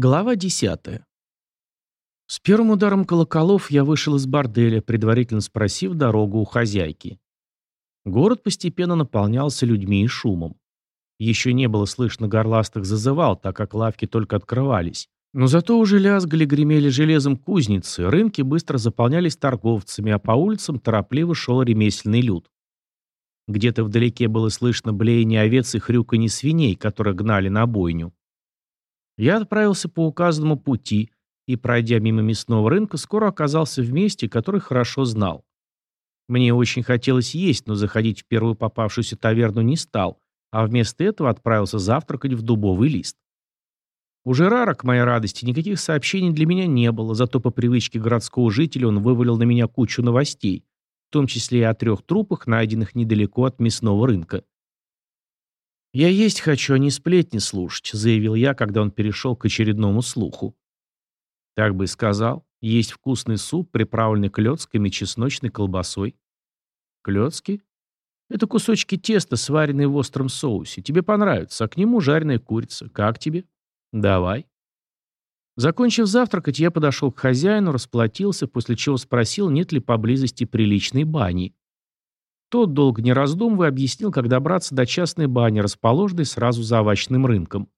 Глава 10. С первым ударом колоколов я вышел из борделя, предварительно спросив дорогу у хозяйки. Город постепенно наполнялся людьми и шумом. Еще не было слышно горластых зазывал, так как лавки только открывались. Но зато уже лязгали, гремели железом кузницы, рынки быстро заполнялись торговцами, а по улицам торопливо шел ремесленный люд. Где-то вдалеке было слышно блеяние овец и хрюканье свиней, которые гнали на бойню. Я отправился по указанному пути и, пройдя мимо мясного рынка, скоро оказался в месте, который хорошо знал. Мне очень хотелось есть, но заходить в первую попавшуюся таверну не стал, а вместо этого отправился завтракать в дубовый лист. Уже рара, к моей радости, никаких сообщений для меня не было, зато по привычке городского жителя он вывалил на меня кучу новостей, в том числе и о трех трупах, найденных недалеко от мясного рынка. «Я есть хочу, а не сплетни слушать», — заявил я, когда он перешел к очередному слуху. Так бы и сказал. Есть вкусный суп, приправленный клетками и чесночной колбасой. Клетки? Это кусочки теста, сваренные в остром соусе. Тебе понравится, а к нему жареная курица. Как тебе? Давай. Закончив завтракать, я подошел к хозяину, расплатился, после чего спросил, нет ли поблизости приличной бани. Тот, долго не раздумывая, объяснил, как добраться до частной бани, расположенной сразу за овощным рынком.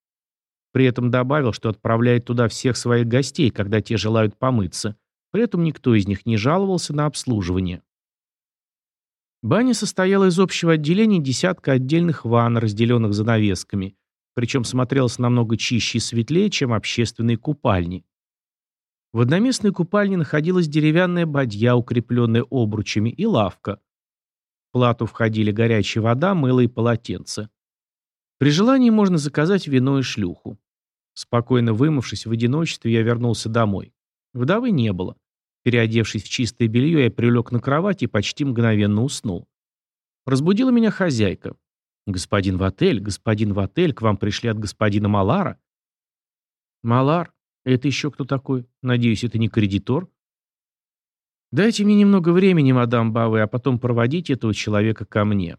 При этом добавил, что отправляет туда всех своих гостей, когда те желают помыться. При этом никто из них не жаловался на обслуживание. Баня состояла из общего отделения десятка отдельных ванн, разделенных занавесками, причем смотрелась намного чище и светлее, чем общественные купальни. В одноместной купальне находилась деревянная бадья, укрепленная обручами, и лавка. Плату входили горячая вода, мыло и полотенце. При желании можно заказать вино и шлюху. Спокойно вымывшись в одиночестве, я вернулся домой. Вдовы не было. Переодевшись в чистое белье, я прилег на кровать и почти мгновенно уснул. Разбудила меня хозяйка. «Господин в отель, господин в отель, к вам пришли от господина Малара». «Малар? Это еще кто такой? Надеюсь, это не кредитор?» «Дайте мне немного времени, мадам Бавы, а потом проводите этого человека ко мне».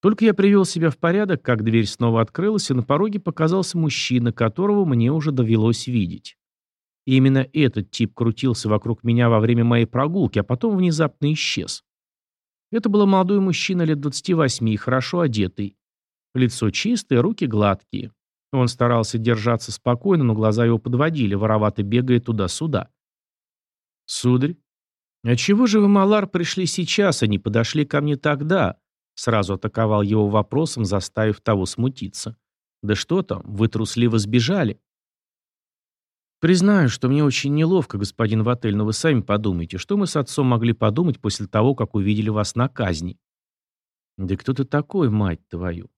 Только я привел себя в порядок, как дверь снова открылась, и на пороге показался мужчина, которого мне уже довелось видеть. И именно этот тип крутился вокруг меня во время моей прогулки, а потом внезапно исчез. Это был молодой мужчина лет 28, хорошо одетый. Лицо чистое, руки гладкие. Он старался держаться спокойно, но глаза его подводили, воровато бегая туда-сюда. «Сударь, «А чего же вы, Малар, пришли сейчас, а не подошли ко мне тогда?» Сразу атаковал его вопросом, заставив того смутиться. «Да что там, вы трусливо сбежали?» «Признаю, что мне очень неловко, господин Ватель, но вы сами подумайте, что мы с отцом могли подумать после того, как увидели вас на казни?» «Да кто ты такой, мать твою?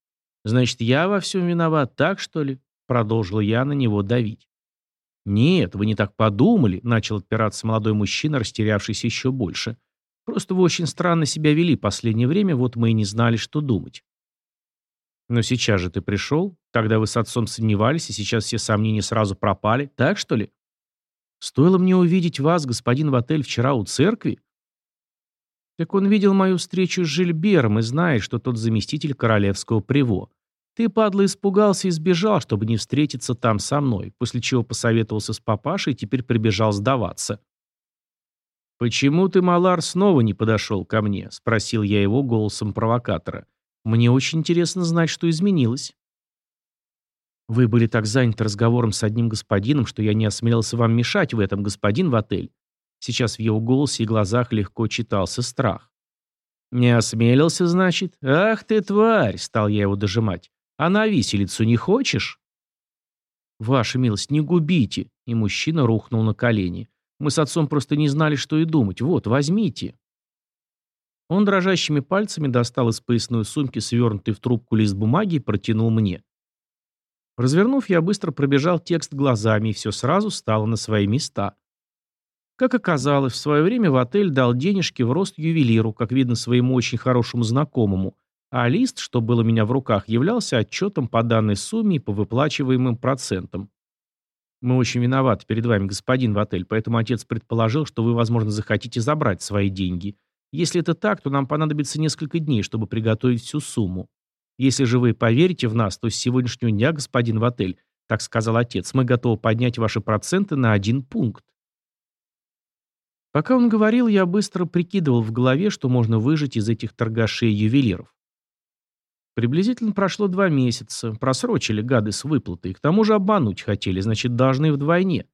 Значит, я во всем виноват, так что ли?» Продолжил я на него давить. «Нет, вы не так подумали», — начал отпираться молодой мужчина, растерявшийся еще больше. «Просто вы очень странно себя вели последнее время, вот мы и не знали, что думать». «Но сейчас же ты пришел, тогда вы с отцом сомневались, и сейчас все сомнения сразу пропали, так что ли?» «Стоило мне увидеть вас, господин в отель, вчера у церкви?» «Так он видел мою встречу с Жильбером и знает, что тот заместитель королевского приво. Ты, падла, испугался и сбежал, чтобы не встретиться там со мной, после чего посоветовался с папашей и теперь прибежал сдаваться. «Почему ты, Малар, снова не подошел ко мне?» — спросил я его голосом провокатора. «Мне очень интересно знать, что изменилось». «Вы были так заняты разговором с одним господином, что я не осмелился вам мешать в этом, господин, в отель». Сейчас в его голосе и глазах легко читался страх. «Не осмелился, значит? Ах ты, тварь!» — стал я его дожимать. А на виселицу не хочешь?» «Ваша милость, не губите!» И мужчина рухнул на колени. «Мы с отцом просто не знали, что и думать. Вот, возьмите!» Он дрожащими пальцами достал из поясной сумки свернутый в трубку лист бумаги и протянул мне. Развернув, я быстро пробежал текст глазами, и все сразу стало на свои места. Как оказалось, в свое время в отель дал денежки в рост ювелиру, как видно своему очень хорошему знакомому, а лист, что был у меня в руках, являлся отчетом по данной сумме и по выплачиваемым процентам. Мы очень виноваты перед вами, господин в отель, поэтому отец предположил, что вы, возможно, захотите забрать свои деньги. Если это так, то нам понадобится несколько дней, чтобы приготовить всю сумму. Если же вы поверите в нас, то с сегодняшнего дня, господин в отель, Так сказал отец, мы готовы поднять ваши проценты на один пункт. Пока он говорил, я быстро прикидывал в голове, что можно выжать из этих торгашей-ювелиров. Приблизительно прошло два месяца, просрочили гады с выплатой, к тому же обмануть хотели, значит, должны вдвойне.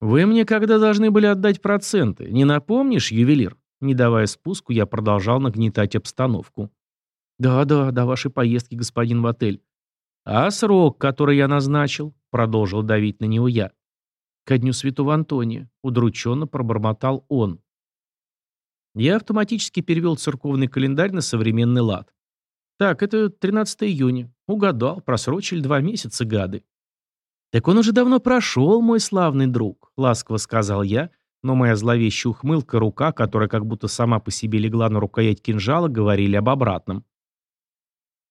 «Вы мне когда должны были отдать проценты? Не напомнишь, ювелир?» Не давая спуску, я продолжал нагнетать обстановку. «Да-да, до вашей поездки, господин, в отель». «А срок, который я назначил?» Продолжил давить на него я. «Ко дню святого Антония», — удрученно пробормотал он. Я автоматически перевел церковный календарь на современный лад. Так, это 13 июня. Угадал, просрочили два месяца, гады. Так он уже давно прошел, мой славный друг, ласково сказал я, но моя зловещая ухмылка, рука, которая как будто сама по себе легла на рукоять кинжала, говорили об обратном.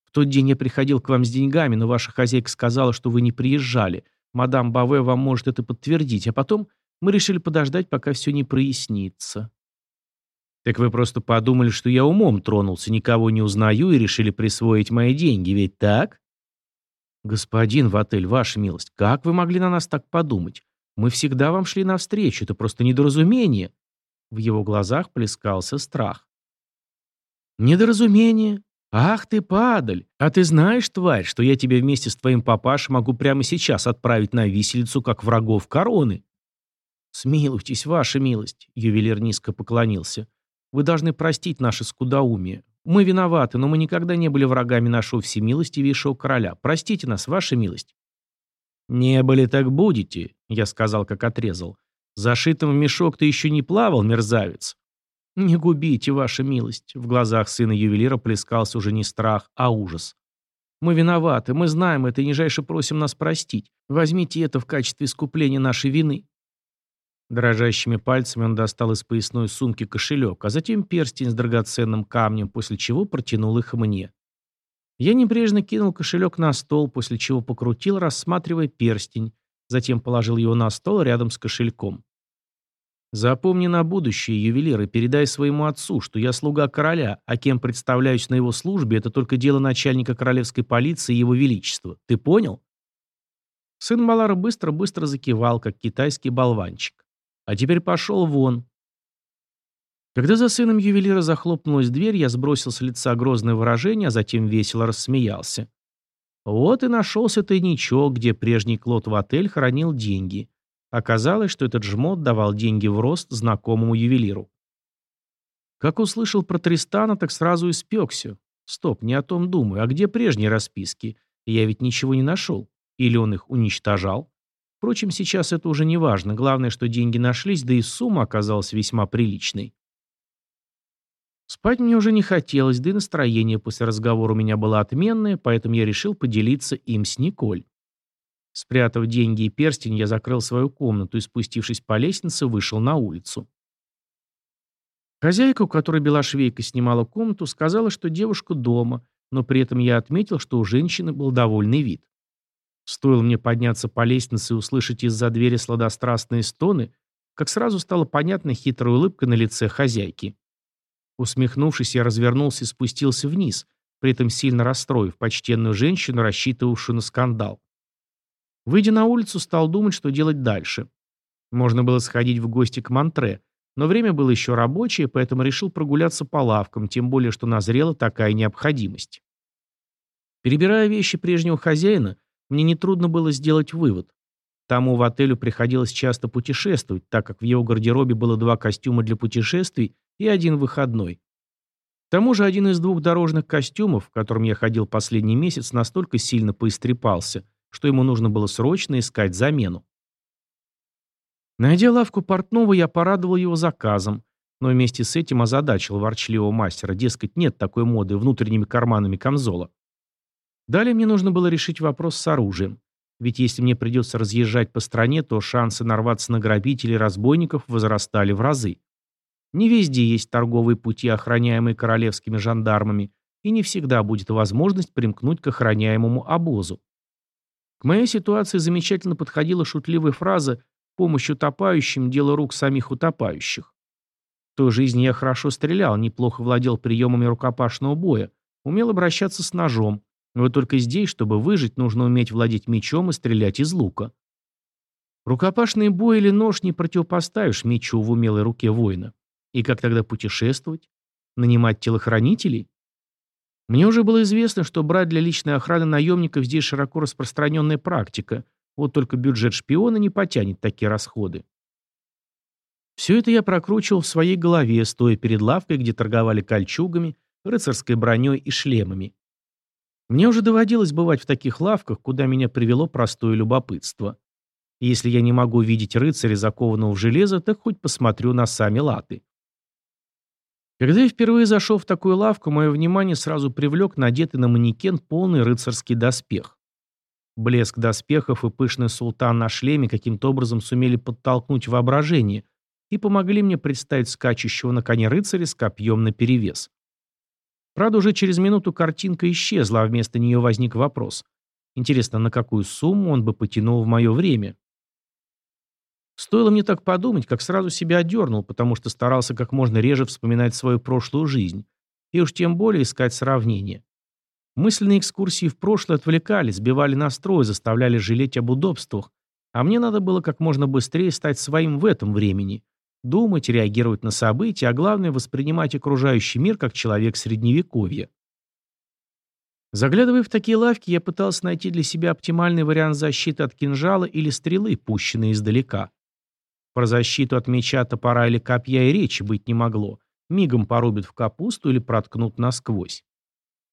В тот день я приходил к вам с деньгами, но ваша хозяйка сказала, что вы не приезжали, Мадам Баве вам может это подтвердить, а потом мы решили подождать, пока все не прояснится. Так вы просто подумали, что я умом тронулся, никого не узнаю и решили присвоить мои деньги, ведь так? Господин в отель, ваша милость, как вы могли на нас так подумать? Мы всегда вам шли навстречу, это просто недоразумение. В его глазах плескался страх. Недоразумение? «Ах ты, падаль! А ты знаешь, тварь, что я тебя вместе с твоим папашей могу прямо сейчас отправить на виселицу, как врагов короны?» «Смилуйтесь, ваша милость», — ювелир низко поклонился. «Вы должны простить наше скудоумие. Мы виноваты, но мы никогда не были врагами нашего всемилостивейшего короля. Простите нас, ваша милость». «Не были, так будете», — я сказал, как отрезал. «Зашитым в мешок ты еще не плавал, мерзавец». «Не губите, ваша милость!» В глазах сына ювелира плескался уже не страх, а ужас. «Мы виноваты, мы знаем это и нижайше просим нас простить. Возьмите это в качестве искупления нашей вины». Дрожащими пальцами он достал из поясной сумки кошелек, а затем перстень с драгоценным камнем, после чего протянул их мне. Я небрежно кинул кошелек на стол, после чего покрутил, рассматривая перстень, затем положил его на стол рядом с кошельком. Запомни на будущее, ювелир, и передай своему отцу, что я слуга короля, а кем представляюсь на его службе, это только дело начальника королевской полиции и его величества. Ты понял? Сын Малара быстро-быстро закивал, как китайский болванчик. А теперь пошел вон. Когда за сыном ювелира захлопнулась дверь, я сбросил с лица грозное выражение, а затем весело рассмеялся. Вот и нашелся тайничок, где прежний Клод в отель хранил деньги. Оказалось, что этот жмот давал деньги в рост знакомому ювелиру. Как услышал про Тристана, так сразу испекся. Стоп, не о том думаю. А где прежние расписки? Я ведь ничего не нашел. Или он их уничтожал? Впрочем, сейчас это уже не важно. Главное, что деньги нашлись, да и сумма оказалась весьма приличной. Спать мне уже не хотелось, да и настроение после разговора у меня было отменное, поэтому я решил поделиться им с Николь. Спрятав деньги и перстень, я закрыл свою комнату и, спустившись по лестнице, вышел на улицу. Хозяйка, у которой Белошвейка снимала комнату, сказала, что девушка дома, но при этом я отметил, что у женщины был довольный вид. Стоило мне подняться по лестнице и услышать из-за двери сладострастные стоны, как сразу стала понятна хитрая улыбка на лице хозяйки. Усмехнувшись, я развернулся и спустился вниз, при этом сильно расстроив почтенную женщину, рассчитывавшую на скандал. Выйдя на улицу, стал думать, что делать дальше. Можно было сходить в гости к Монтре, но время было еще рабочее, поэтому решил прогуляться по лавкам, тем более, что назрела такая необходимость. Перебирая вещи прежнего хозяина, мне нетрудно было сделать вывод. Тому в отелю приходилось часто путешествовать, так как в его гардеробе было два костюма для путешествий и один выходной. К тому же один из двух дорожных костюмов, в котором я ходил последний месяц, настолько сильно поистрепался – что ему нужно было срочно искать замену. Найдя лавку портного, я порадовал его заказом, но вместе с этим озадачил ворчливого мастера, дескать, нет такой моды внутренними карманами камзола. Далее мне нужно было решить вопрос с оружием. Ведь если мне придется разъезжать по стране, то шансы нарваться на грабителей и разбойников возрастали в разы. Не везде есть торговые пути, охраняемые королевскими жандармами, и не всегда будет возможность примкнуть к охраняемому обозу. К моей ситуации замечательно подходила шутливая фраза «помощь утопающим – дело рук самих утопающих». В той жизни я хорошо стрелял, неплохо владел приемами рукопашного боя, умел обращаться с ножом, Вот только здесь, чтобы выжить, нужно уметь владеть мечом и стрелять из лука. Рукопашный бой или нож не противопоставишь мечу в умелой руке воина. И как тогда путешествовать? Нанимать телохранителей? Мне уже было известно, что брать для личной охраны наемников здесь широко распространенная практика. Вот только бюджет шпиона не потянет такие расходы. Все это я прокручивал в своей голове, стоя перед лавкой, где торговали кольчугами, рыцарской броней и шлемами. Мне уже доводилось бывать в таких лавках, куда меня привело простое любопытство. Если я не могу видеть рыцаря, закованного в железо, так хоть посмотрю на сами латы. Когда я впервые зашел в такую лавку, мое внимание сразу привлек надетый на манекен полный рыцарский доспех. Блеск доспехов и пышный султан на шлеме каким-то образом сумели подтолкнуть воображение и помогли мне представить скачущего на коне рыцаря с копьем наперевес. Правда, уже через минуту картинка исчезла, а вместо нее возник вопрос. Интересно, на какую сумму он бы потянул в мое время? Стоило мне так подумать, как сразу себя одернул, потому что старался как можно реже вспоминать свою прошлую жизнь. И уж тем более искать сравнения. Мысленные экскурсии в прошлое отвлекали, сбивали настрой, заставляли жалеть об удобствах. А мне надо было как можно быстрее стать своим в этом времени. Думать, реагировать на события, а главное воспринимать окружающий мир как человек средневековья. Заглядывая в такие лавки, я пытался найти для себя оптимальный вариант защиты от кинжала или стрелы, пущенной издалека. Про защиту от меча, топора или копья и речи быть не могло. Мигом порубят в капусту или проткнут насквозь.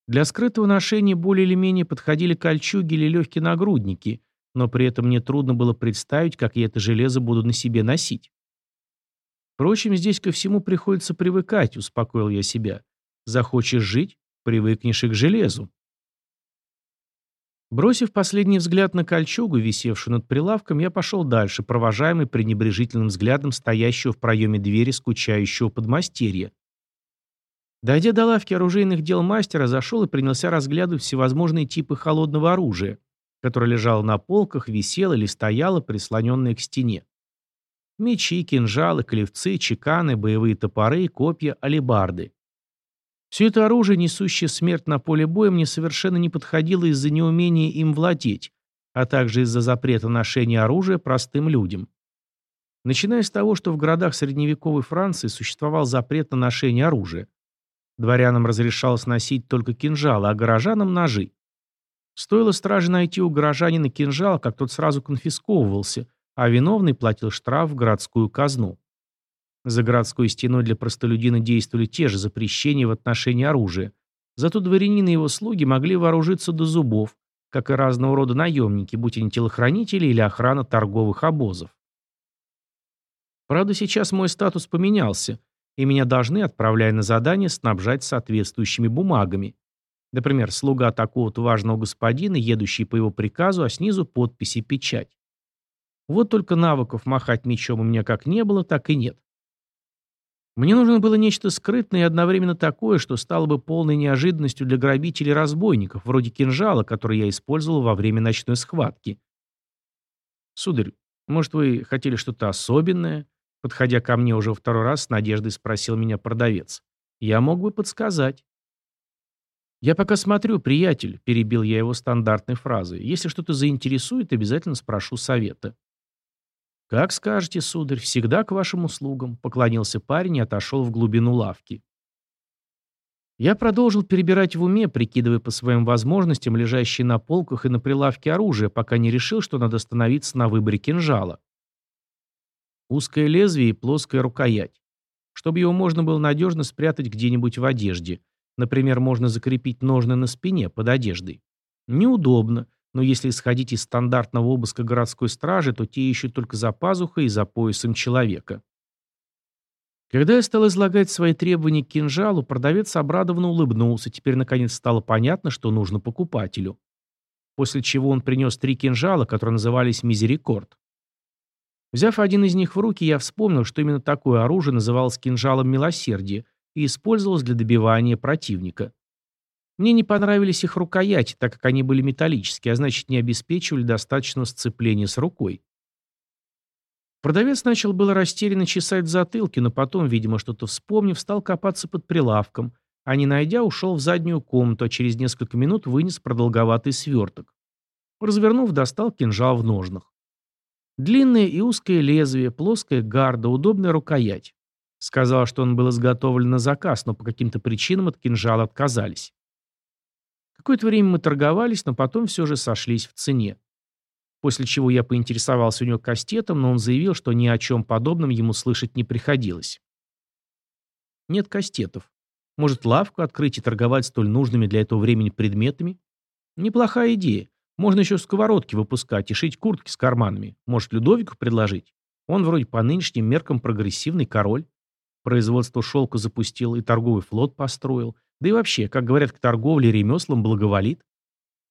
Для скрытого ношения более или менее подходили кольчуги или легкие нагрудники, но при этом мне трудно было представить, как я это железо буду на себе носить. Впрочем, здесь ко всему приходится привыкать, успокоил я себя. Захочешь жить, привыкнешь и к железу. Бросив последний взгляд на кольчугу, висевшую над прилавком, я пошел дальше, провожаемый пренебрежительным взглядом стоящего в проеме двери скучающего подмастерья. Дойдя до лавки оружейных дел мастера, зашел и принялся разглядывать всевозможные типы холодного оружия, которое лежало на полках, висело или стояло, прислоненное к стене. Мечи, кинжалы, клевцы, чеканы, боевые топоры, копья, алебарды. Все это оружие, несущее смерть на поле боя, мне совершенно не подходило из-за неумения им владеть, а также из-за запрета ношения оружия простым людям. Начиная с того, что в городах средневековой Франции существовал запрет на ношение оружия. Дворянам разрешалось носить только кинжалы, а горожанам – ножи. Стоило страже найти у горожанина кинжал, как тот сразу конфисковывался, а виновный платил штраф в городскую казну. За городской стеной для простолюдина действовали те же запрещения в отношении оружия. Зато дворянин и его слуги могли вооружиться до зубов, как и разного рода наемники, будь они телохранители или охрана торговых обозов. Правда, сейчас мой статус поменялся, и меня должны, отправляя на задание, снабжать соответствующими бумагами. Например, слуга такого-то важного господина, едущий по его приказу, а снизу подпись и печать. Вот только навыков махать мечом у меня как не было, так и нет. Мне нужно было нечто скрытное и одновременно такое, что стало бы полной неожиданностью для грабителей и разбойников, вроде кинжала, который я использовал во время ночной схватки. «Сударь, может, вы хотели что-то особенное?» Подходя ко мне уже второй раз, с надеждой спросил меня продавец. «Я мог бы подсказать». «Я пока смотрю, приятель», — перебил я его стандартной фразой. «Если что-то заинтересует, обязательно спрошу совета». «Как скажете, сударь, всегда к вашим услугам», — поклонился парень и отошел в глубину лавки. Я продолжил перебирать в уме, прикидывая по своим возможностям лежащие на полках и на прилавке оружие, пока не решил, что надо остановиться на выборе кинжала. Узкое лезвие и плоская рукоять. Чтобы его можно было надежно спрятать где-нибудь в одежде. Например, можно закрепить ножны на спине под одеждой. Неудобно, но если исходить из стандартного обыска городской стражи, то те ищут только за пазухой и за поясом человека. Когда я стал излагать свои требования к кинжалу, продавец обрадованно улыбнулся, теперь наконец стало понятно, что нужно покупателю. После чего он принес три кинжала, которые назывались «Мизерикорд». Взяв один из них в руки, я вспомнил, что именно такое оружие называлось кинжалом милосердия и использовалось для добивания противника. Мне не понравились их рукояти, так как они были металлические, а значит не обеспечивали достаточного сцепления с рукой. Продавец начал было растерянно чесать в затылке, но потом, видимо, что-то вспомнив, стал копаться под прилавком а не найдя, ушел в заднюю комнату, а через несколько минут вынес продолговатый сверток. Развернув, достал кинжал в ножнах. Длинное и узкое лезвие, плоская гарда, удобная рукоять. Сказал, что он был изготовлен на заказ, но по каким-то причинам от кинжала отказались. Какое-то время мы торговались, но потом все же сошлись в цене. После чего я поинтересовался у него кастетом, но он заявил, что ни о чем подобном ему слышать не приходилось. Нет кастетов. Может, лавку открыть и торговать столь нужными для этого времени предметами? Неплохая идея. Можно еще сковородки выпускать и шить куртки с карманами. Может, Людовику предложить? Он вроде по нынешним меркам прогрессивный король. Производство шелка запустил и торговый флот построил. Да и вообще, как говорят, к торговле и ремеслам благоволит.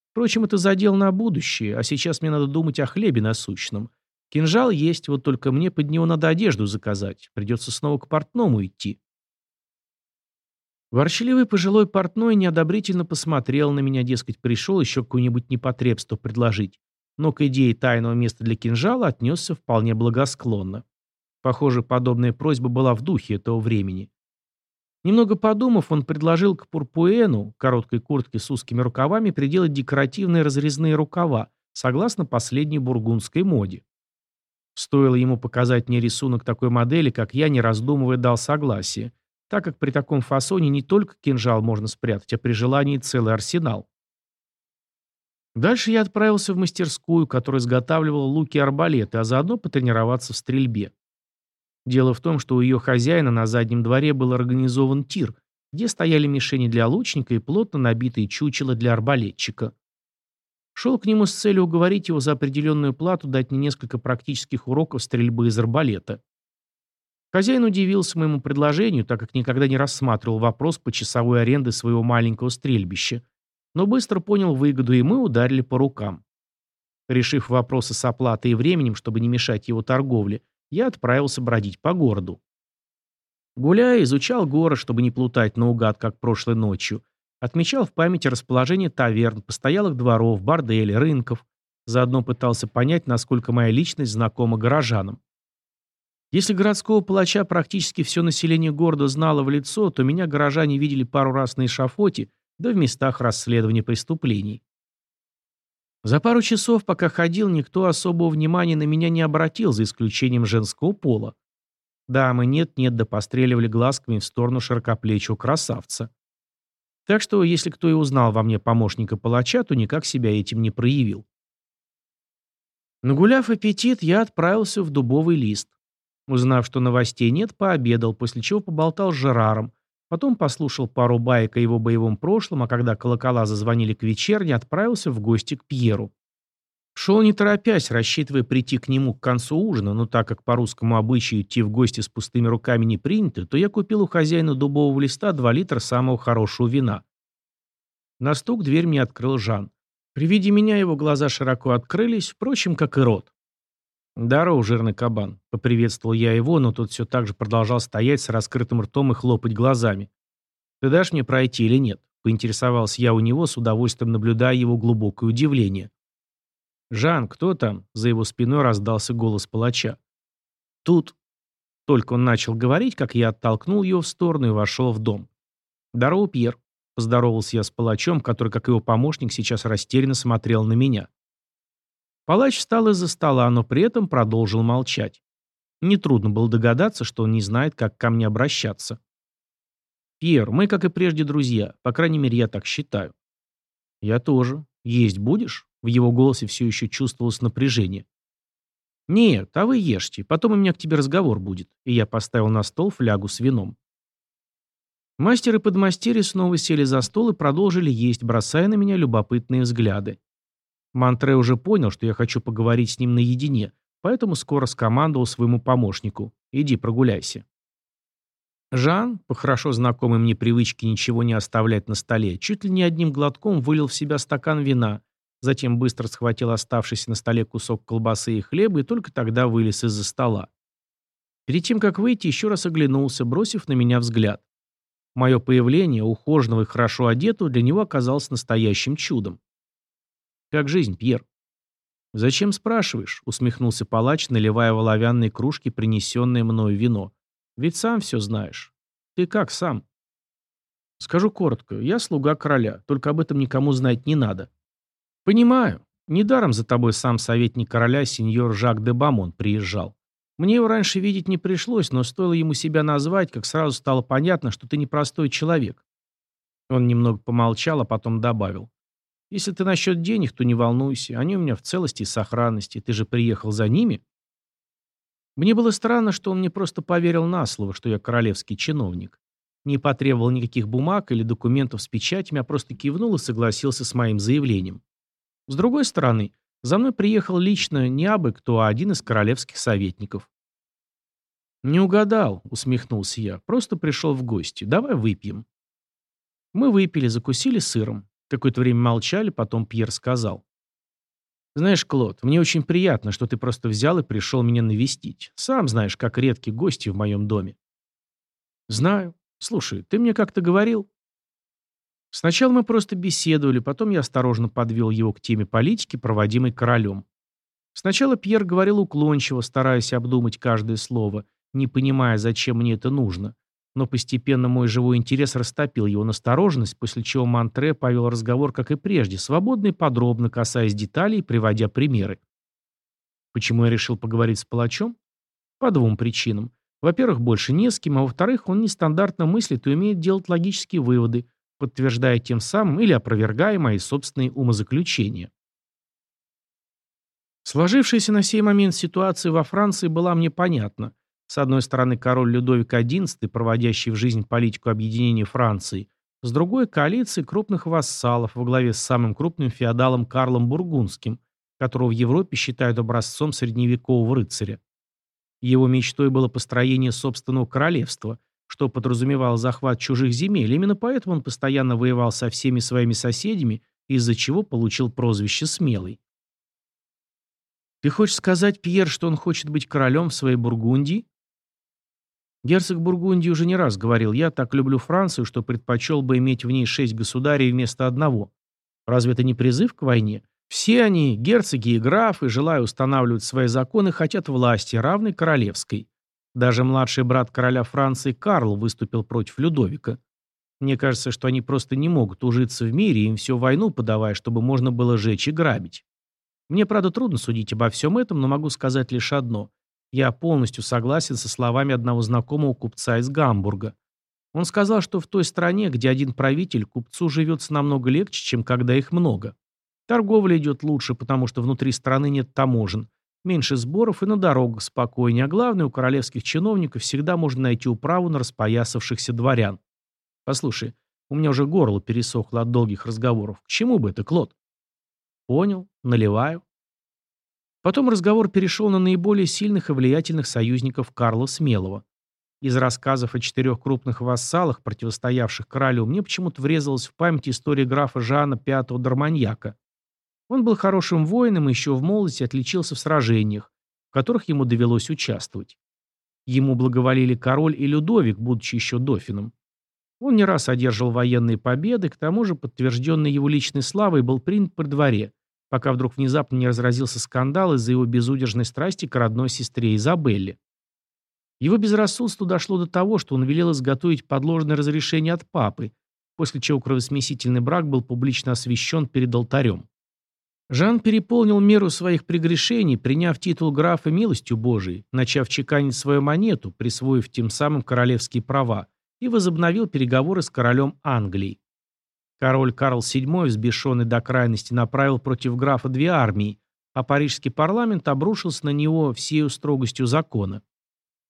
Впрочем, это задел на будущее, а сейчас мне надо думать о хлебе насущном. Кинжал есть, вот только мне под него надо одежду заказать. Придется снова к портному идти. Ворчливый пожилой портной неодобрительно посмотрел на меня, дескать, пришел еще какое-нибудь непотребство предложить, но к идее тайного места для кинжала отнесся вполне благосклонно. Похоже, подобная просьба была в духе этого времени. Немного подумав, он предложил к пурпуэну, короткой куртке с узкими рукавами, приделать декоративные разрезные рукава, согласно последней бургундской моде. Стоило ему показать мне рисунок такой модели, как я, не раздумывая, дал согласие – так как при таком фасоне не только кинжал можно спрятать, а при желании целый арсенал. Дальше я отправился в мастерскую, которая изготавливала луки и арбалеты, а заодно потренироваться в стрельбе. Дело в том, что у ее хозяина на заднем дворе был организован тир, где стояли мишени для лучника и плотно набитые чучела для арбалетчика. Шел к нему с целью уговорить его за определенную плату дать мне несколько практических уроков стрельбы из арбалета. Хозяин удивился моему предложению, так как никогда не рассматривал вопрос по часовой аренды своего маленького стрельбища, но быстро понял выгоду, и мы ударили по рукам. Решив вопросы с оплатой и временем, чтобы не мешать его торговле, я отправился бродить по городу. Гуляя, изучал город, чтобы не плутать наугад, как прошлой ночью. Отмечал в памяти расположение таверн, постоялых дворов, борделей, рынков. Заодно пытался понять, насколько моя личность знакома горожанам. Если городского палача практически все население города знало в лицо, то меня горожане видели пару раз на эшафоте, да в местах расследования преступлений. За пару часов, пока ходил, никто особого внимания на меня не обратил, за исключением женского пола. Дамы нет-нет, да постреливали глазками в сторону широкоплечего красавца. Так что, если кто и узнал во мне помощника палача, то никак себя этим не проявил. Нагуляв аппетит, я отправился в дубовый лист. Узнав, что новостей нет, пообедал, после чего поболтал с Жераром. Потом послушал пару баек о его боевом прошлом, а когда колокола зазвонили к вечерне, отправился в гости к Пьеру. Шел не торопясь, рассчитывая прийти к нему к концу ужина, но так как по русскому обычаю идти в гости с пустыми руками не принято, то я купил у хозяина дубового листа 2 литра самого хорошего вина. На стук дверь мне открыл Жан. При виде меня его глаза широко открылись, впрочем, как и рот. «Здорово, жирный кабан», — поприветствовал я его, но тот все так же продолжал стоять с раскрытым ртом и хлопать глазами. «Ты дашь мне пройти или нет?» — поинтересовался я у него, с удовольствием наблюдая его глубокое удивление. «Жан, кто там?» — за его спиной раздался голос палача. «Тут...» Только он начал говорить, как я оттолкнул его в сторону и вошел в дом. «Здорово, Пьер», — поздоровался я с палачом, который, как его помощник, сейчас растерянно смотрел на меня. Палач встал из-за стола, но при этом продолжил молчать. Нетрудно было догадаться, что он не знает, как ко мне обращаться. «Пьер, мы, как и прежде, друзья. По крайней мере, я так считаю». «Я тоже. Есть будешь?» В его голосе все еще чувствовалось напряжение. «Нет, а вы ешьте. Потом у меня к тебе разговор будет». И я поставил на стол флягу с вином. Мастер и подмастерье снова сели за стол и продолжили есть, бросая на меня любопытные взгляды. Мантре уже понял, что я хочу поговорить с ним наедине, поэтому скоро скомандовал своему помощнику. «Иди прогуляйся». Жан, по хорошо знакомой мне привычке ничего не оставлять на столе, чуть ли не одним глотком вылил в себя стакан вина, затем быстро схватил оставшийся на столе кусок колбасы и хлеба и только тогда вылез из-за стола. Перед тем, как выйти, еще раз оглянулся, бросив на меня взгляд. Мое появление, ухоженного и хорошо одетого, для него оказалось настоящим чудом. «Как жизнь, Пьер?» «Зачем спрашиваешь?» — усмехнулся палач, наливая в оловянные кружки принесенное мною вино. «Ведь сам все знаешь. Ты как сам?» Скажу коротко, я слуга короля, только об этом никому знать не надо. Понимаю. Недаром за тобой сам советник короля, сеньор Жак де Бамон, приезжал. Мне его раньше видеть не пришлось, но стоило ему себя назвать, как сразу стало понятно, что ты непростой человек. Он немного помолчал, а потом добавил. Если ты насчет денег, то не волнуйся, они у меня в целости и сохранности. Ты же приехал за ними? Мне было странно, что он мне просто поверил на слово, что я королевский чиновник. Не потребовал никаких бумаг или документов с печатями, а просто кивнул и согласился с моим заявлением. С другой стороны, за мной приехал лично не абы кто, а один из королевских советников. «Не угадал», — усмехнулся я, — «просто пришел в гости. Давай выпьем». Мы выпили, закусили сыром. Какое-то время молчали, потом Пьер сказал. «Знаешь, Клод, мне очень приятно, что ты просто взял и пришел меня навестить. Сам знаешь, как редки гости в моем доме». «Знаю. Слушай, ты мне как-то говорил...» Сначала мы просто беседовали, потом я осторожно подвел его к теме политики, проводимой королем. Сначала Пьер говорил уклончиво, стараясь обдумать каждое слово, не понимая, зачем мне это нужно. Но постепенно мой живой интерес растопил его настороженность, после чего Монтре повел разговор, как и прежде, свободно и подробно, касаясь деталей приводя примеры. Почему я решил поговорить с палачом? По двум причинам. Во-первых, больше не с кем, а во-вторых, он нестандартно мыслит и умеет делать логические выводы, подтверждая тем самым или опровергая мои собственные умозаключения. Сложившаяся на сей момент ситуация во Франции была мне понятна. С одной стороны, король Людовик XI, проводящий в жизнь политику объединения Франции, с другой – коалиции крупных вассалов во главе с самым крупным феодалом Карлом Бургундским, которого в Европе считают образцом средневекового рыцаря. Его мечтой было построение собственного королевства, что подразумевало захват чужих земель. Именно поэтому он постоянно воевал со всеми своими соседями, из-за чего получил прозвище «Смелый». «Ты хочешь сказать, Пьер, что он хочет быть королем в своей Бургундии?» Герцог Бургундии уже не раз говорил, я так люблю Францию, что предпочел бы иметь в ней шесть государей вместо одного. Разве это не призыв к войне? Все они, герцоги и графы, желая устанавливать свои законы, хотят власти, равной королевской. Даже младший брат короля Франции Карл выступил против Людовика. Мне кажется, что они просто не могут ужиться в мире, им всю войну подавая, чтобы можно было жечь и грабить. Мне, правда, трудно судить обо всем этом, но могу сказать лишь одно. Я полностью согласен со словами одного знакомого купца из Гамбурга. Он сказал, что в той стране, где один правитель, купцу живется намного легче, чем когда их много. Торговля идет лучше, потому что внутри страны нет таможен. Меньше сборов и на дорогах спокойнее, а главное, у королевских чиновников всегда можно найти управу на распоясавшихся дворян. Послушай, у меня уже горло пересохло от долгих разговоров. К чему бы это, Клод? Понял, наливаю. Потом разговор перешел на наиболее сильных и влиятельных союзников Карла Смелого. Из рассказов о четырех крупных вассалах, противостоявших королю, мне почему-то врезалась в память история графа Жана V Дарманьяка. Он был хорошим воином и еще в молодости отличился в сражениях, в которых ему довелось участвовать. Ему благоволили король и Людовик, будучи еще дофином. Он не раз одерживал военные победы, к тому же подтвержденный его личной славой был принят при дворе, пока вдруг внезапно не разразился скандал из-за его безудержной страсти к родной сестре Изабелле. Его безрассудство дошло до того, что он велел изготовить подложное разрешение от папы, после чего кровосмесительный брак был публично освящен перед алтарем. Жан переполнил меру своих прегрешений, приняв титул графа милостью Божией, начав чеканить свою монету, присвоив тем самым королевские права, и возобновил переговоры с королем Англии. Король Карл VII, взбешенный до крайности, направил против графа две армии, а парижский парламент обрушился на него всею строгостью закона.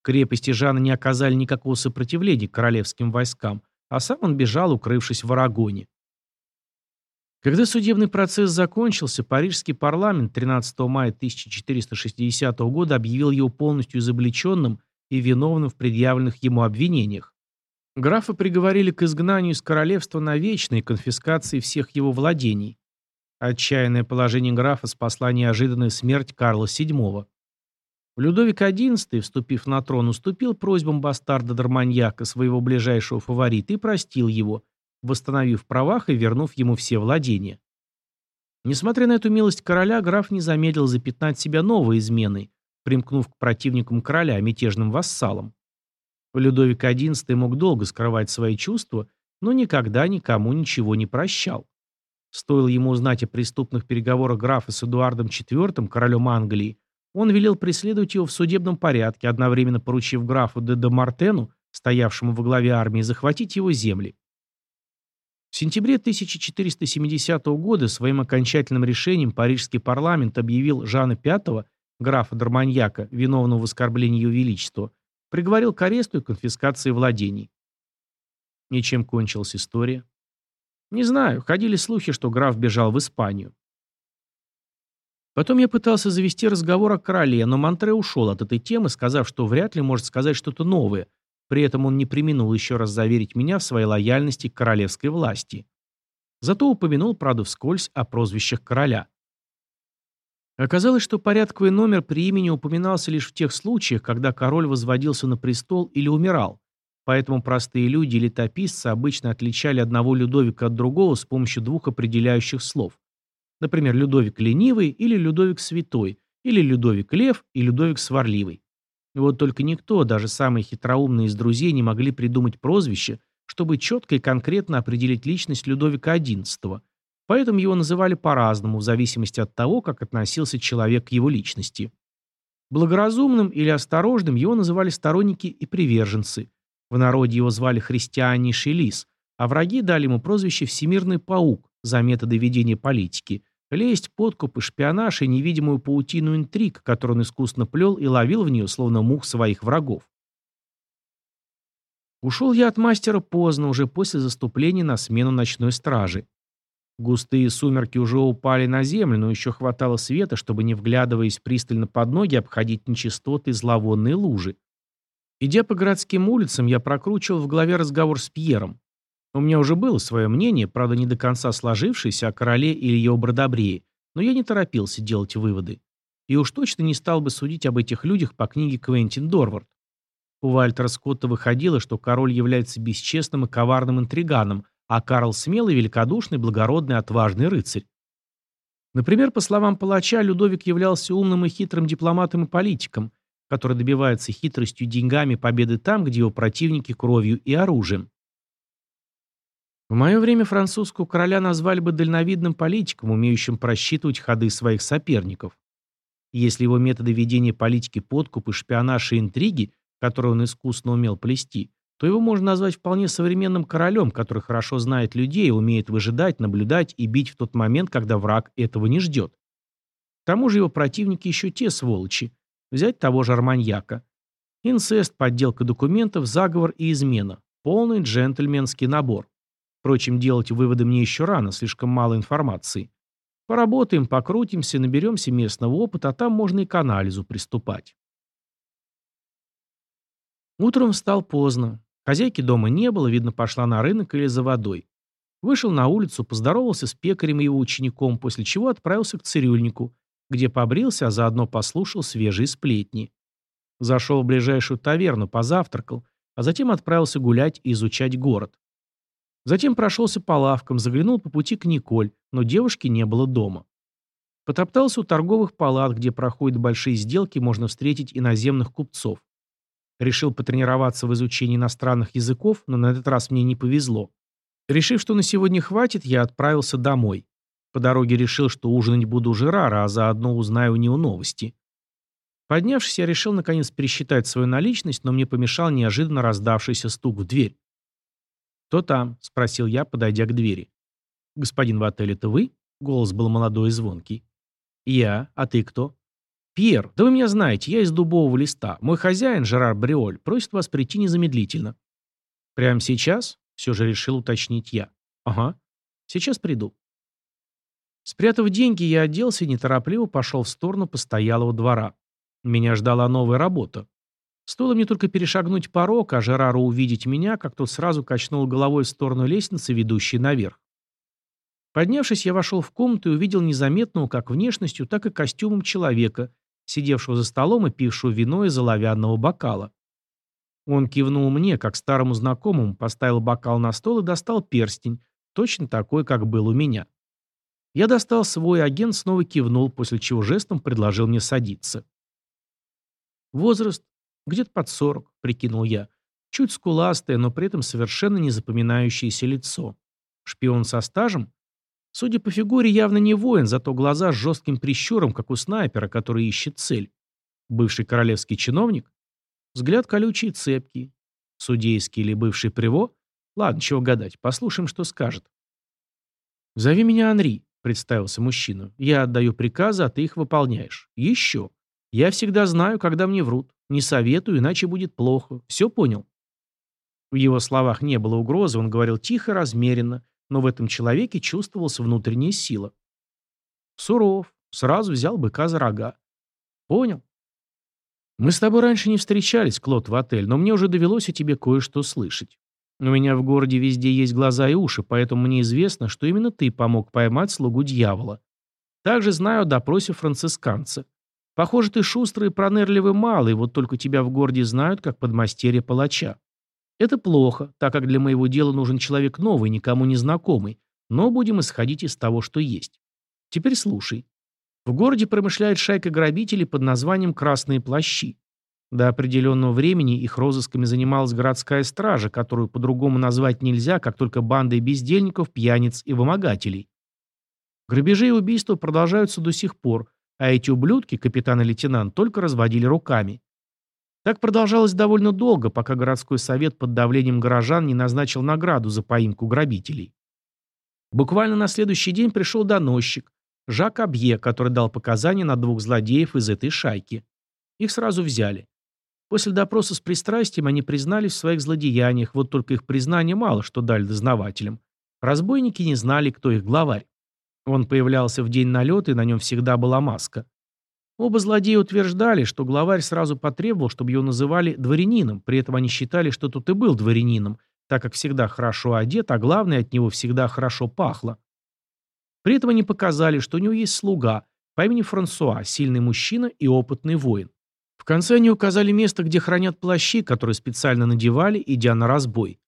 Крепости Жана не оказали никакого сопротивления королевским войскам, а сам он бежал, укрывшись в Арагоне. Когда судебный процесс закончился, парижский парламент 13 мая 1460 года объявил его полностью изобличенным и виновным в предъявленных ему обвинениях. Графа приговорили к изгнанию из королевства навечно и конфискации всех его владений. Отчаянное положение графа спасла неожиданная смерть Карла VII. Людовик XI, вступив на трон, уступил просьбам бастарда Дарманьяка, своего ближайшего фаворита, и простил его – восстановив правах и вернув ему все владения. Несмотря на эту милость короля, граф не замедлил запятнать себя новой изменой, примкнув к противникам короля, мятежным вассалам. Людовик XI мог долго скрывать свои чувства, но никогда никому ничего не прощал. Стоило ему узнать о преступных переговорах графа с Эдуардом IV, королем Англии, он велел преследовать его в судебном порядке, одновременно поручив графу де де Мартену, стоявшему во главе армии, захватить его земли. В сентябре 1470 года своим окончательным решением парижский парламент объявил Жана V, графа Дарманьяка, виновного в оскорблении ее величества, приговорил к аресту и конфискации владений. И чем кончилась история? Не знаю, ходили слухи, что граф бежал в Испанию. Потом я пытался завести разговор о короле, но Монтре ушел от этой темы, сказав, что вряд ли может сказать что-то новое. При этом он не применул еще раз заверить меня в своей лояльности к королевской власти. Зато упомянул, правда, вскользь о прозвищах короля. Оказалось, что порядковый номер при имени упоминался лишь в тех случаях, когда король возводился на престол или умирал. Поэтому простые люди и летописцы обычно отличали одного Людовика от другого с помощью двух определяющих слов. Например, Людовик ленивый или Людовик святой, или Людовик лев и Людовик сварливый. Вот только никто, даже самые хитроумные из друзей, не могли придумать прозвище, чтобы четко и конкретно определить личность Людовика XI. Поэтому его называли по-разному, в зависимости от того, как относился человек к его личности. Благоразумным или осторожным его называли сторонники и приверженцы. В народе его звали христианнейший лис, а враги дали ему прозвище «всемирный паук» за методы ведения политики – Лесть, подкуп и шпионаж и невидимую паутину интриг, которую он искусно плел и ловил в нее, словно мух своих врагов. Ушел я от мастера поздно, уже после заступления на смену ночной стражи. Густые сумерки уже упали на землю, но еще хватало света, чтобы, не вглядываясь пристально под ноги, обходить нечистоты и зловонные лужи. Идя по городским улицам, я прокручивал в голове разговор с Пьером. У меня уже было свое мнение, правда, не до конца сложившееся о короле или его бродобрее, но я не торопился делать выводы. И уж точно не стал бы судить об этих людях по книге Квентин Дорвард. У Вальтера Скотта выходило, что король является бесчестным и коварным интриганом, а Карл смелый, великодушный, благородный, отважный рыцарь. Например, по словам палача, Людовик являлся умным и хитрым дипломатом и политиком, который добивается хитростью деньгами победы там, где его противники кровью и оружием. В мое время французского короля назвали бы дальновидным политиком, умеющим просчитывать ходы своих соперников. Если его методы ведения политики подкупы, шпионаж и интриги, которые он искусно умел плести, то его можно назвать вполне современным королем, который хорошо знает людей, умеет выжидать, наблюдать и бить в тот момент, когда враг этого не ждет. К тому же его противники еще те сволочи. Взять того же Арманьяка. Инцест, подделка документов, заговор и измена. Полный джентльменский набор. Впрочем, делать выводы мне еще рано, слишком мало информации. Поработаем, покрутимся, наберемся местного опыта, а там можно и к анализу приступать. Утром встал поздно. Хозяйки дома не было, видно, пошла на рынок или за водой. Вышел на улицу, поздоровался с пекарем и его учеником, после чего отправился к цирюльнику, где побрился, а заодно послушал свежие сплетни. Зашел в ближайшую таверну, позавтракал, а затем отправился гулять и изучать город. Затем прошелся по лавкам, заглянул по пути к Николь, но девушки не было дома. Потоптался у торговых палат, где проходят большие сделки, можно встретить иноземных купцов. Решил потренироваться в изучении иностранных языков, но на этот раз мне не повезло. Решив, что на сегодня хватит, я отправился домой. По дороге решил, что ужинать буду уже рано, а заодно узнаю у него новости. Поднявшись, я решил наконец пересчитать свою наличность, но мне помешал неожиданно раздавшийся стук в дверь. «Кто там?» — спросил я, подойдя к двери. «Господин в отеле, это вы?» — голос был молодой и звонкий. «Я. А ты кто?» «Пьер, да вы меня знаете, я из дубового листа. Мой хозяин, Жерар Бриоль, просит вас прийти незамедлительно». «Прямо сейчас?» — все же решил уточнить я. «Ага. Сейчас приду». Спрятав деньги, я оделся и неторопливо пошел в сторону постоялого двора. Меня ждала новая работа. Стоило мне только перешагнуть порог, а Жерару увидеть меня, как тот сразу качнул головой в сторону лестницы, ведущей наверх. Поднявшись, я вошел в комнату и увидел незаметного как внешностью, так и костюмом человека, сидевшего за столом и пившего вино из оловянного бокала. Он кивнул мне, как старому знакомому, поставил бокал на стол и достал перстень, точно такой, как был у меня. Я достал свой, агент снова кивнул, после чего жестом предложил мне садиться. Возраст где-то под сорок, прикинул я. Чуть скуластое, но при этом совершенно не запоминающееся лицо. Шпион со стажем? Судя по фигуре, явно не воин, зато глаза с жестким прищуром, как у снайпера, который ищет цель. Бывший королевский чиновник? Взгляд колючий и цепкий. Судейский или бывший приво? Ладно, чего гадать, послушаем, что скажет. «Зови меня Анри», — представился мужчина. «Я отдаю приказы, а ты их выполняешь. Еще. Я всегда знаю, когда мне врут. Не советую, иначе будет плохо. Все понял?» В его словах не было угрозы, он говорил тихо размеренно, но в этом человеке чувствовалась внутренняя сила. Суров, сразу взял быка за рога. «Понял?» «Мы с тобой раньше не встречались, Клод, в отель, но мне уже довелось о тебе кое-что слышать. У меня в городе везде есть глаза и уши, поэтому мне известно, что именно ты помог поймать слугу дьявола. Также знаю о допросе францисканца. Похоже, ты шустрый и пронырливый малый, вот только тебя в городе знают как подмастерье палача. Это плохо, так как для моего дела нужен человек новый, никому не знакомый, но будем исходить из того, что есть. Теперь слушай. В городе промышляет шайка грабителей под названием «Красные плащи». До определенного времени их розысками занималась городская стража, которую по-другому назвать нельзя, как только бандой бездельников, пьяниц и вымогателей. Грабежи и убийства продолжаются до сих пор, а эти ублюдки, капитан и лейтенант, только разводили руками. Так продолжалось довольно долго, пока городской совет под давлением горожан не назначил награду за поимку грабителей. Буквально на следующий день пришел доносчик, Жак Абье, который дал показания на двух злодеев из этой шайки. Их сразу взяли. После допроса с пристрастием они признались в своих злодеяниях, вот только их признание мало что дали дознавателям. Разбойники не знали, кто их главарь. Он появлялся в день налета, и на нем всегда была маска. Оба злодея утверждали, что главарь сразу потребовал, чтобы его называли дворянином, при этом они считали, что тут и был дворянином, так как всегда хорошо одет, а главное, от него всегда хорошо пахло. При этом они показали, что у него есть слуга по имени Франсуа, сильный мужчина и опытный воин. В конце они указали место, где хранят плащи, которые специально надевали, идя на разбой.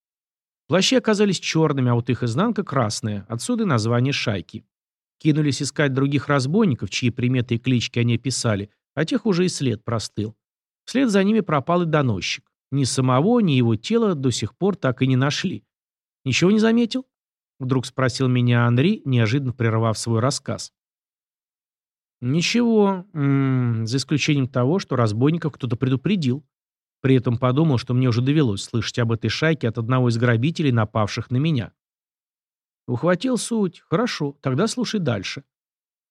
Плащи оказались черными, а вот их изнанка красная, отсюда и название шайки. Кинулись искать других разбойников, чьи приметы и клички они описали, а тех уже и след простыл. Вслед за ними пропал и доносчик. Ни самого, ни его тела до сих пор так и не нашли. Ничего не заметил? Вдруг спросил меня Анри, неожиданно прервав свой рассказ. Ничего, м -м, за исключением того, что разбойников кто-то предупредил. При этом подумал, что мне уже довелось слышать об этой шайке от одного из грабителей, напавших на меня. Ухватил суть. Хорошо, тогда слушай дальше.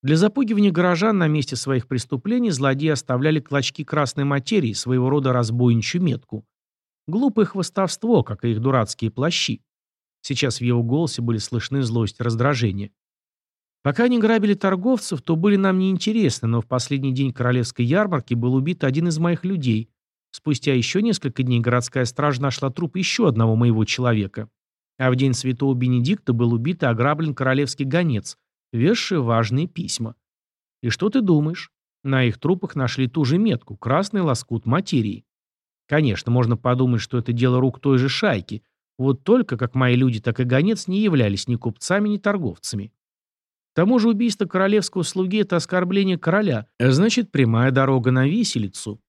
Для запугивания горожан на месте своих преступлений злодеи оставляли клочки красной материи, своего рода разбойничью метку. Глупое хвостовство, как и их дурацкие плащи. Сейчас в его голосе были слышны злость и раздражение. Пока они грабили торговцев, то были нам неинтересны, но в последний день королевской ярмарки был убит один из моих людей. Спустя еще несколько дней городская стража нашла труп еще одного моего человека. А в день святого Бенедикта был убит и ограблен королевский гонец, везший важные письма. И что ты думаешь? На их трупах нашли ту же метку, красный лоскут материи. Конечно, можно подумать, что это дело рук той же шайки. Вот только, как мои люди, так и гонец не являлись ни купцами, ни торговцами. К тому же убийство королевского слуги – это оскорбление короля, а значит, прямая дорога на виселицу.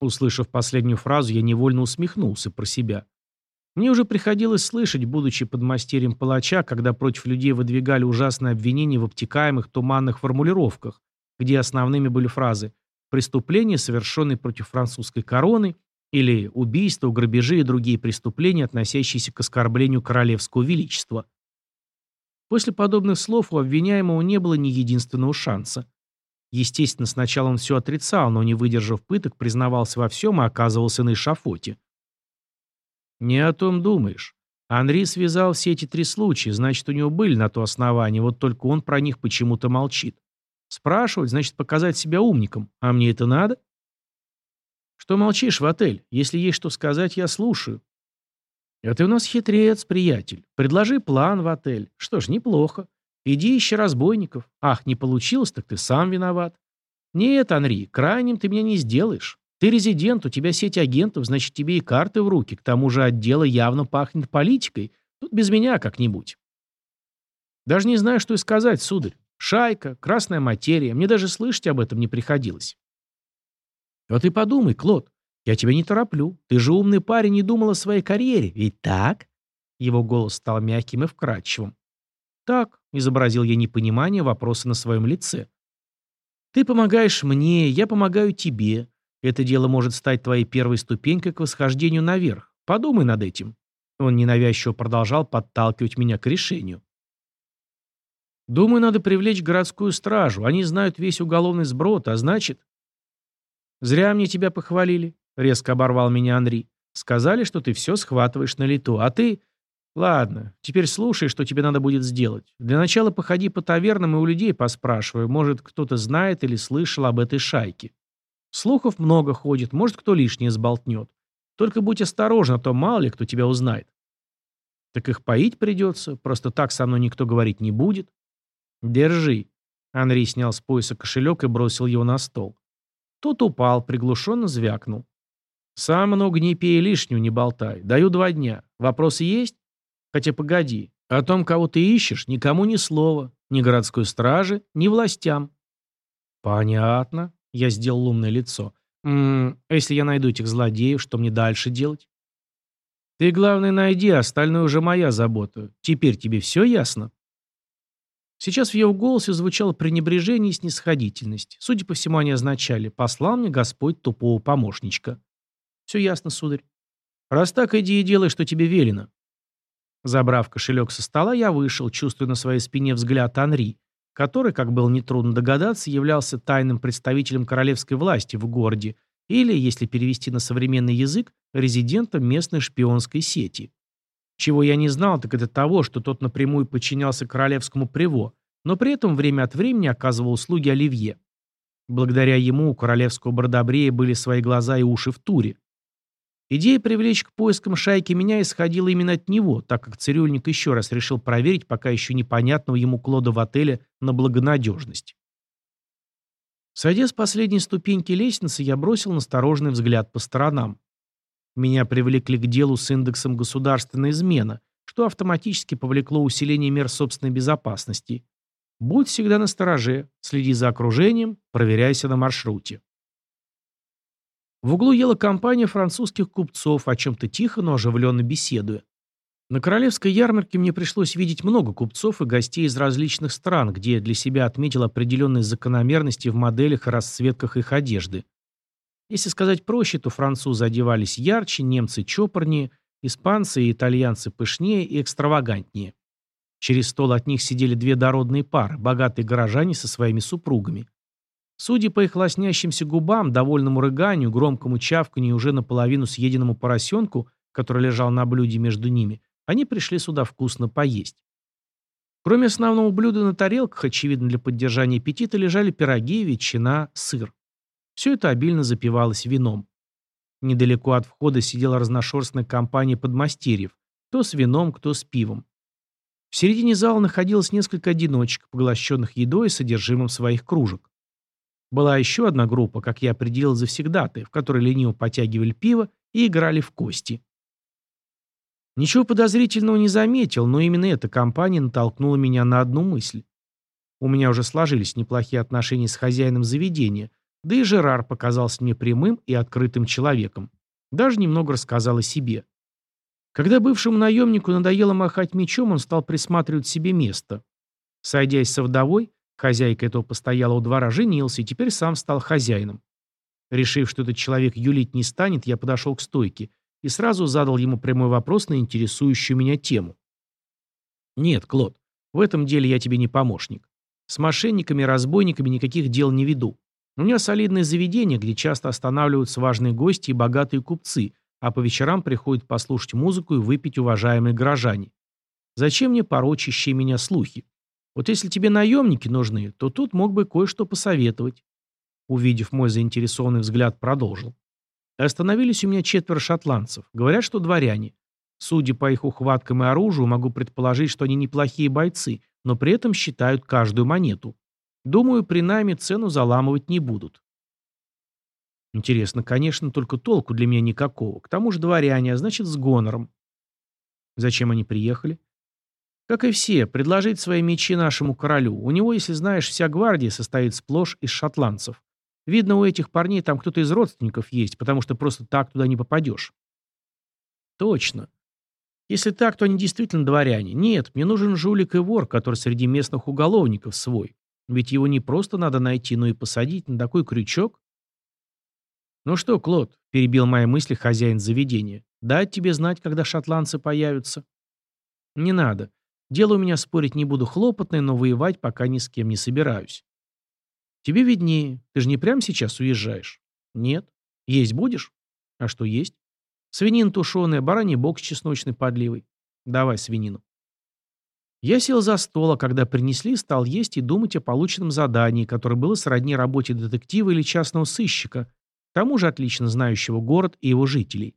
Услышав последнюю фразу, я невольно усмехнулся про себя. Мне уже приходилось слышать, будучи подмастерьем палача, когда против людей выдвигали ужасные обвинения в обтекаемых туманных формулировках, где основными были фразы «преступления, совершенные против французской короны» или «убийства, грабежи и другие преступления, относящиеся к оскорблению королевского величества». После подобных слов у обвиняемого не было ни единственного шанса. Естественно, сначала он все отрицал, но, не выдержав пыток, признавался во всем и оказывался на эшафоте. «Не о том думаешь. Анри связал все эти три случая, значит, у него были на то основания, вот только он про них почему-то молчит. Спрашивать, значит, показать себя умником. А мне это надо?» «Что молчишь в отель? Если есть что сказать, я слушаю». «А ты у нас хитрец, приятель. Предложи план в отель. Что ж, неплохо. Иди ищи разбойников. Ах, не получилось, так ты сам виноват. Нет, Анри, крайним ты меня не сделаешь. Ты резидент, у тебя сеть агентов, значит, тебе и карты в руки. К тому же отдела явно пахнет политикой. Тут без меня как-нибудь». «Даже не знаю, что и сказать, сударь. Шайка, красная материя. Мне даже слышать об этом не приходилось». «А ты подумай, Клод. Я тебя не тороплю. Ты же умный парень и думал о своей карьере. Ведь так? Его голос стал мягким и вкрадчивым. Так, изобразил я непонимание вопроса на своем лице. Ты помогаешь мне, я помогаю тебе. Это дело может стать твоей первой ступенькой к восхождению наверх. Подумай над этим. Он ненавязчиво продолжал подталкивать меня к решению. Думаю, надо привлечь городскую стражу. Они знают весь уголовный сброд, а значит... Зря мне тебя похвалили, резко оборвал меня Андрей. Сказали, что ты все схватываешь на лету, а ты... Ладно, теперь слушай, что тебе надо будет сделать. Для начала походи по тавернам и у людей поспрашивай. Может, кто-то знает или слышал об этой шайке. Слухов много ходит, может, кто лишнее сболтнет. Только будь осторожна, а то мало ли кто тебя узнает. Так их поить придется, просто так со мной никто говорить не будет. Держи. Андрей снял с пояса кошелек и бросил его на стол. Тот упал, приглушенно звякнул. Сам много не пей лишнюю не болтай. Даю два дня. Вопросы есть? Хотя погоди. О том, кого ты ищешь, никому ни слова. Ни городской страже, ни властям. Понятно. Я сделал умное лицо. М а если я найду этих злодеев, что мне дальше делать? Ты, главное, найди, остальное уже моя забота. Теперь тебе все ясно? Сейчас в его голосе звучало пренебрежение и снисходительность. Судя по всему, они означали «послал мне Господь тупого помощничка». «Все ясно, сударь. Раз так, иди и делай, что тебе велено». Забрав кошелек со стола, я вышел, чувствуя на своей спине взгляд Анри, который, как было нетрудно догадаться, являлся тайным представителем королевской власти в городе или, если перевести на современный язык, резидентом местной шпионской сети. Чего я не знал, так это того, что тот напрямую подчинялся королевскому приво, но при этом время от времени оказывал услуги Оливье. Благодаря ему у королевского бродобрея были свои глаза и уши в туре. Идея привлечь к поискам шайки меня исходила именно от него, так как цирюльник еще раз решил проверить пока еще непонятного ему Клода в отеле на благонадежность. Сойдя с последней ступеньки лестницы, я бросил настороженный взгляд по сторонам. Меня привлекли к делу с индексом государственной измены, что автоматически повлекло усиление мер собственной безопасности. Будь всегда на стороже, следи за окружением, проверяйся на маршруте. В углу ела компания французских купцов, о чем-то тихо, но оживленно беседуя. На королевской ярмарке мне пришлось видеть много купцов и гостей из различных стран, где я для себя отметил определенные закономерности в моделях и расцветках их одежды. Если сказать проще, то французы одевались ярче, немцы чопорнее, испанцы и итальянцы пышнее и экстравагантнее. Через стол от них сидели две дородные пары, богатые горожане со своими супругами. Судя по их лоснящимся губам, довольному рыганию, громкому чавканью и уже наполовину съеденному поросенку, который лежал на блюде между ними, они пришли сюда вкусно поесть. Кроме основного блюда на тарелках, очевидно для поддержания аппетита, лежали пироги, ветчина, сыр. Все это обильно запивалось вином. Недалеко от входа сидела разношерстная компания подмастерьев, кто с вином, кто с пивом. В середине зала находилось несколько одиночек, поглощенных едой и содержимым своих кружек. Была еще одна группа, как я определил завсегдаты, в которой лениво потягивали пиво и играли в кости. Ничего подозрительного не заметил, но именно эта компания натолкнула меня на одну мысль. У меня уже сложились неплохие отношения с хозяином заведения, да и Жерар показался мне прямым и открытым человеком. Даже немного рассказал о себе. Когда бывшему наемнику надоело махать мечом, он стал присматривать себе место. Сойдясь со вдовой, хозяйка этого постоялого двора женился и теперь сам стал хозяином. Решив, что этот человек юлить не станет, я подошел к стойке и сразу задал ему прямой вопрос на интересующую меня тему. «Нет, Клод, в этом деле я тебе не помощник. С мошенниками и разбойниками никаких дел не веду. У меня солидное заведение, где часто останавливаются важные гости и богатые купцы, а по вечерам приходят послушать музыку и выпить уважаемые горожане. Зачем мне порочащие меня слухи? Вот если тебе наемники нужны, то тут мог бы кое-что посоветовать. Увидев мой заинтересованный взгляд, продолжил. Остановились у меня четверо шотландцев. Говорят, что дворяне. Судя по их ухваткам и оружию, могу предположить, что они неплохие бойцы, но при этом считают каждую монету. Думаю, при нами цену заламывать не будут. Интересно, конечно, только толку для меня никакого. К тому же дворяне, а значит с гонором. Зачем они приехали? Как и все, предложить свои мечи нашему королю. У него, если знаешь, вся гвардия состоит сплошь из шотландцев. Видно, у этих парней там кто-то из родственников есть, потому что просто так туда не попадешь. Точно. Если так, то они действительно дворяне. Нет, мне нужен жулик и вор, который среди местных уголовников свой. Ведь его не просто надо найти, но и посадить на такой крючок. Ну что, Клод, перебил мои мысли хозяин заведения, дать тебе знать, когда шотландцы появятся? Не надо. Дело у меня спорить не буду хлопотное, но воевать пока ни с кем не собираюсь. Тебе виднее. Ты же не прямо сейчас уезжаешь? Нет. Есть будешь? А что есть? Свинина тушеная, бараний бок с чесночной подливой. Давай свинину. Я сел за стол, а когда принесли, стал есть и думать о полученном задании, которое было сродни работе детектива или частного сыщика, к тому же отлично знающего город и его жителей.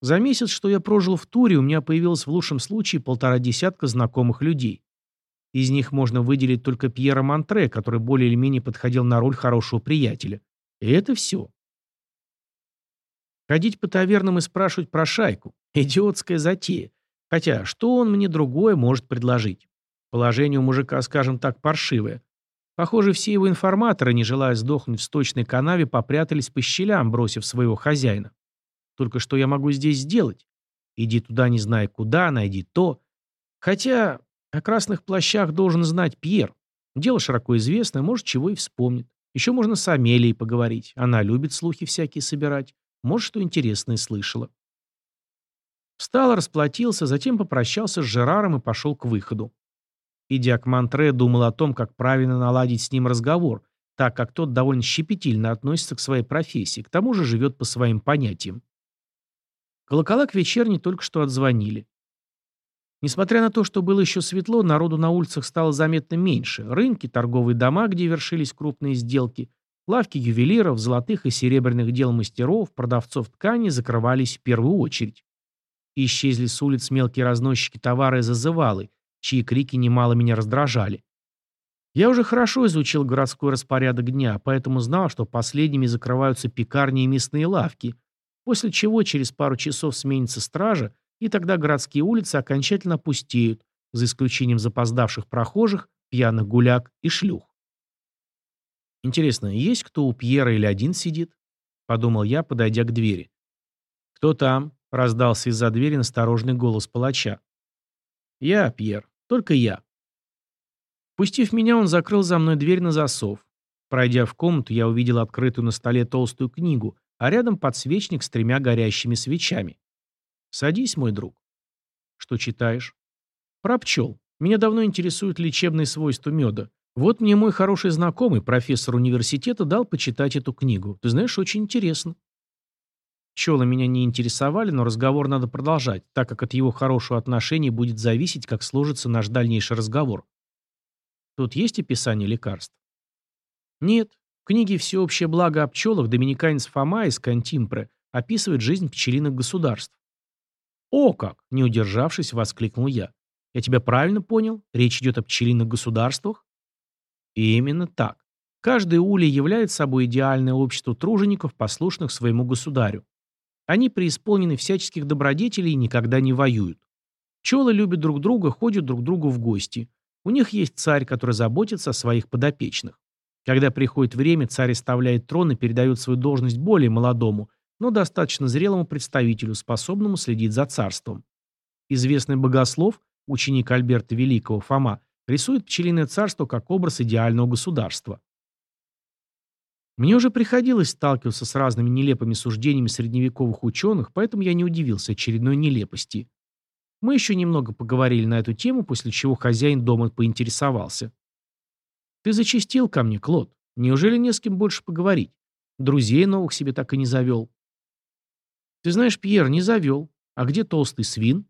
За месяц, что я прожил в туре, у меня появилось в лучшем случае полтора десятка знакомых людей. Из них можно выделить только Пьера Монтре, который более или менее подходил на роль хорошего приятеля. И это все. Ходить по тавернам и спрашивать про шайку. Идиотская затея. Хотя, что он мне другое может предложить? Положение у мужика, скажем так, паршивое. Похоже, все его информаторы, не желая сдохнуть в сточной канаве, попрятались по щелям, бросив своего хозяина. Только что я могу здесь сделать? Иди туда, не зная куда, найди то. Хотя о красных плащах должен знать Пьер. Дело широко известное, может, чего и вспомнит. Еще можно с Амелией поговорить. Она любит слухи всякие собирать. Может, что интересное слышала. Встал, расплатился, затем попрощался с Жераром и пошел к выходу. Идя к Монтре, думал о том, как правильно наладить с ним разговор, так как тот довольно щепетильно относится к своей профессии, к тому же живет по своим понятиям. Колокола к вечерней только что отзвонили. Несмотря на то, что было еще светло, народу на улицах стало заметно меньше. Рынки, торговые дома, где вершились крупные сделки, лавки ювелиров, золотых и серебряных дел мастеров, продавцов тканей закрывались в первую очередь. исчезли с улиц мелкие разносчики товара и зазывалы, чьи крики немало меня раздражали. Я уже хорошо изучил городской распорядок дня, поэтому знал, что последними закрываются пекарни и мясные лавки, после чего через пару часов сменится стража, и тогда городские улицы окончательно пустеют, за исключением запоздавших прохожих, пьяных гуляк и шлюх. Интересно, есть кто у Пьера или один сидит? Подумал я, подойдя к двери. «Кто там?» — раздался из-за двери насторожный голос палача. «Я, Пьер. Только я». Пустив меня, он закрыл за мной дверь на засов. Пройдя в комнату, я увидел открытую на столе толстую книгу, а рядом подсвечник с тремя горящими свечами. Садись, мой друг. Что читаешь? Про пчел. Меня давно интересуют лечебные свойства меда. Вот мне мой хороший знакомый, профессор университета, дал почитать эту книгу. Ты знаешь, очень интересно. Пчелы меня не интересовали, но разговор надо продолжать, так как от его хорошего отношения будет зависеть, как сложится наш дальнейший разговор. Тут есть описание лекарств? Нет. Книге «Всеобщее благо о пчелах» доминиканец Фома из Кантимпре описывает жизнь пчелиных государств. «О как!» – не удержавшись, воскликнул я. «Я тебя правильно понял? Речь идет о пчелиных государствах?» И именно так. Каждый улей является собой идеальное общество тружеников, послушных своему государю. Они преисполнены всяческих добродетелей и никогда не воюют. Пчелы любят друг друга, ходят друг другу в гости. У них есть царь, который заботится о своих подопечных. Когда приходит время, царь оставляет трон и передает свою должность более молодому, но достаточно зрелому представителю, способному следить за царством. Известный богослов, ученик Альберта Великого, Фома, рисует пчелиное царство как образ идеального государства. Мне уже приходилось сталкиваться с разными нелепыми суждениями средневековых ученых, поэтому я не удивился очередной нелепости. Мы еще немного поговорили на эту тему, после чего хозяин дома поинтересовался. «Ты зачастил ко мне, Клод. Неужели не с кем больше поговорить? Друзей новых себе так и не завел?» Ты знаешь, Пьер, не завел. А где толстый свин?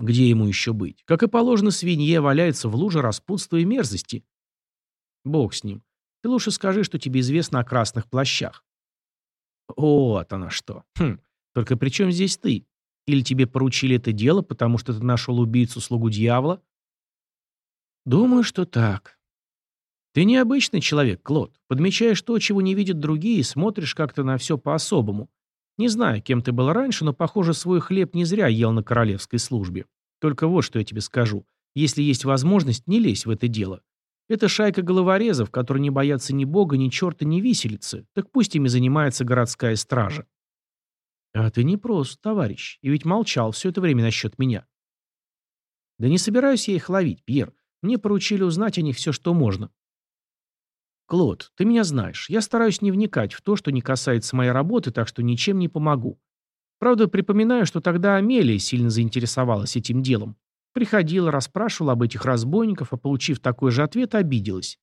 Где ему еще быть? Как и положено свинье, валяется в луже распутства и мерзости. Бог с ним. Ты лучше скажи, что тебе известно о красных плащах. Вот она что. Хм, только при чем здесь ты? Или тебе поручили это дело, потому что ты нашел убийцу-слугу дьявола? Думаю, что так. Ты необычный человек, Клод. Подмечаешь то, чего не видят другие, и смотришь как-то на все по-особому. Не знаю, кем ты был раньше, но, похоже, свой хлеб не зря ел на королевской службе. Только вот что я тебе скажу. Если есть возможность, не лезь в это дело. Это шайка головорезов, которые не боятся ни бога, ни черта, ни виселицы. Так пусть ими занимается городская стража. А ты не прост, товарищ, и ведь молчал все это время насчет меня. Да не собираюсь я их ловить, Пьер. Мне поручили узнать о них все, что можно. Клод, ты меня знаешь. Я стараюсь не вникать в то, что не касается моей работы, так что ничем не помогу. Правда, припоминаю, что тогда Амелия сильно заинтересовалась этим делом. Приходила, расспрашивала об этих разбойников, а получив такой же ответ, обиделась.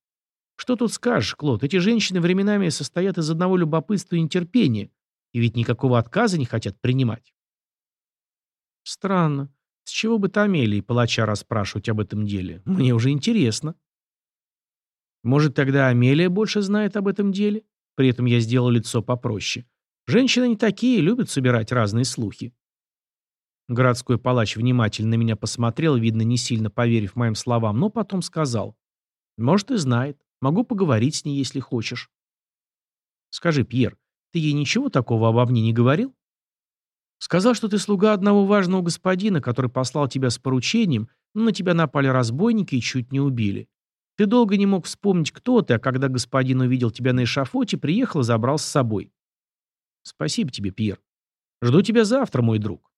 Что тут скажешь, Клод, эти женщины временами состоят из одного любопытства и нетерпения, и ведь никакого отказа не хотят принимать. Странно. С чего бы Тамели и палача расспрашивать об этом деле? Мне уже интересно. Может, тогда Амелия больше знает об этом деле? При этом я сделал лицо попроще. Женщины не такие, любят собирать разные слухи. Городской палач внимательно на меня посмотрел, видно, не сильно поверив моим словам, но потом сказал. Может, и знает. Могу поговорить с ней, если хочешь. Скажи, Пьер, ты ей ничего такого обо мне не говорил? Сказал, что ты слуга одного важного господина, который послал тебя с поручением, но на тебя напали разбойники и чуть не убили. Ты долго не мог вспомнить, кто ты, а когда господин увидел тебя на эшафоте, приехал и забрал с собой. Спасибо тебе, Пьер. Жду тебя завтра, мой друг.